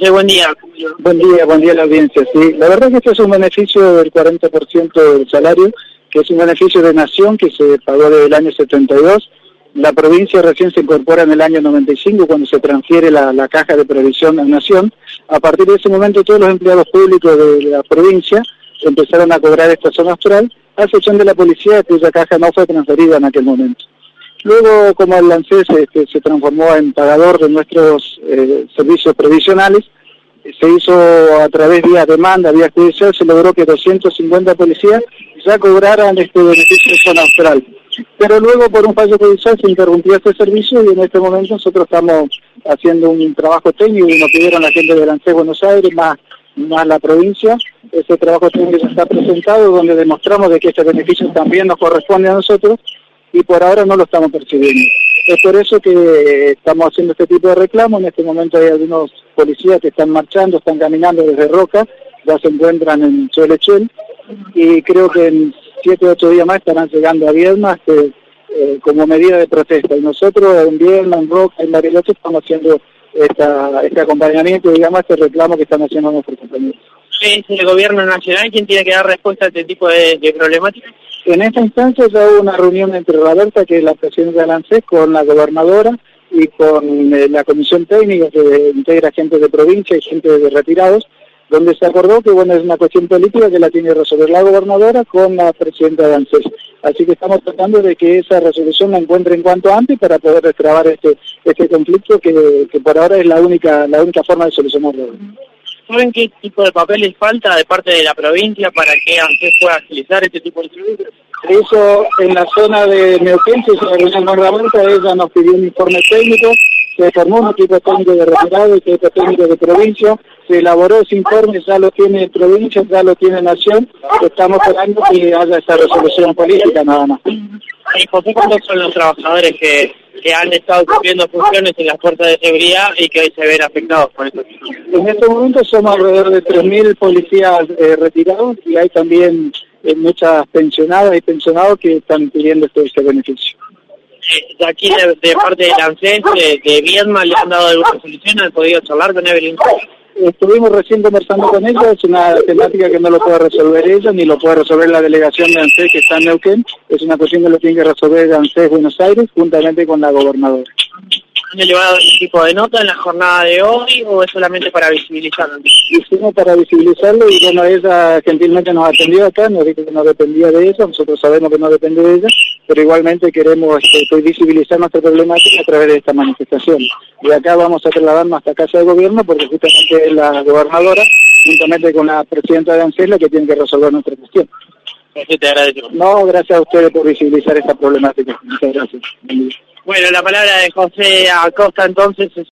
Buen día. Buen día, buen día a la audiencia. Sí, la verdad que esto es un beneficio del 40% del salario, que es un beneficio de nación que se pagó desde el año 72. La provincia recién se incorpora en el año 95 cuando se transfiere la, la caja de previsión a nación. A partir de ese momento todos los empleados públicos de la provincia empezaron a cobrar esta zona austral, a excepción de la policía cuya caja no fue transferida en aquel momento. Luego, como el ANSES este, se transformó en pagador de nuestros eh, servicios previsionales, se hizo a través vía demanda, vía judicial, se logró que 250 policías ya cobraran este beneficio de zona austral. Pero luego, por un fallo judicial, se interrumpió este servicio y en este momento nosotros estamos haciendo un trabajo técnico y nos pidieron la gente del ANSES Buenos Aires, más más la provincia. Ese trabajo técnico está presentado, donde demostramos de que este beneficio también nos corresponde a nosotros y por ahora no lo estamos percibiendo. Es por eso que estamos haciendo este tipo de reclamo. En este momento hay algunos policías que están marchando, están caminando desde Roca, ya se encuentran en Cholechel y creo que en siete o ocho días más estarán llegando a Viedma este, eh, como medida de protesta. Y nosotros en Viedma, en Roca, en Bariloche estamos haciendo esta, este acompañamiento, digamos, este reclamo que están haciendo nuestros compañeros. ¿Es el gobierno nacional quien tiene que dar respuesta a este tipo de problemáticas? En esta instancia ya hubo una reunión entre Roberta, que es la presidenta de ANSES, con la gobernadora y con eh, la comisión técnica que integra gente de provincia y gente de retirados, donde se acordó que bueno es una cuestión política que la tiene que resolver la gobernadora con la presidenta de ANSES. Así que estamos tratando de que esa resolución la encuentre en cuanto antes para poder destrabar este este conflicto que, que por ahora es la única la única forma de solucionarlo. ¿Saben qué tipo de papeles falta de parte de la provincia para que ANSES pueda agilizar este tipo de servicios? Eso en la zona de Neuquén, la Roberta, ella nos pidió un informe técnico, se formó un equipo técnico de retirado y equipo técnico de provincia, se elaboró ese informe, ya lo tiene provincia, ya lo tiene nación, estamos esperando que haya esa resolución política nada más. ¿Y José, cuántos son los trabajadores que, que han estado cumpliendo funciones en las fuerzas de seguridad y que hoy se ven afectados por esto? En este momento somos alrededor de 3.000 policías eh, retirados y hay también eh, muchas pensionadas y pensionados que están pidiendo este, este beneficio. Eh, de aquí, de, parte del ANSES, de, de Viedma, ¿le han dado alguna solución? ¿Han podido charlar con Evelyn? Estuvimos recién conversando con ella, es una temática que no lo puede resolver ella, ni lo puede resolver la delegación de ANSES que está en Neuquén, es una cuestión que lo tiene que resolver ANSES Buenos Aires juntamente con la gobernadora. ¿Han llevado algún tipo de nota en la jornada de hoy o es solamente para visibilizarlo? Hicimos para visibilizarlo y bueno, ella gentilmente nos atendió acá, nos dijo que no dependía de ella, nosotros sabemos que no depende de ella, pero igualmente queremos este, visibilizar nuestra problemática a través de esta manifestación. Y acá vamos a trasladarnos hasta Casa de Gobierno porque justamente es la gobernadora, juntamente con la presidenta de ANSES, la que tiene que resolver nuestra cuestión. Te agradezco. No, gracias a ustedes por visibilizar esta problemática. Muchas gracias. Bueno, la palabra de José Acosta entonces es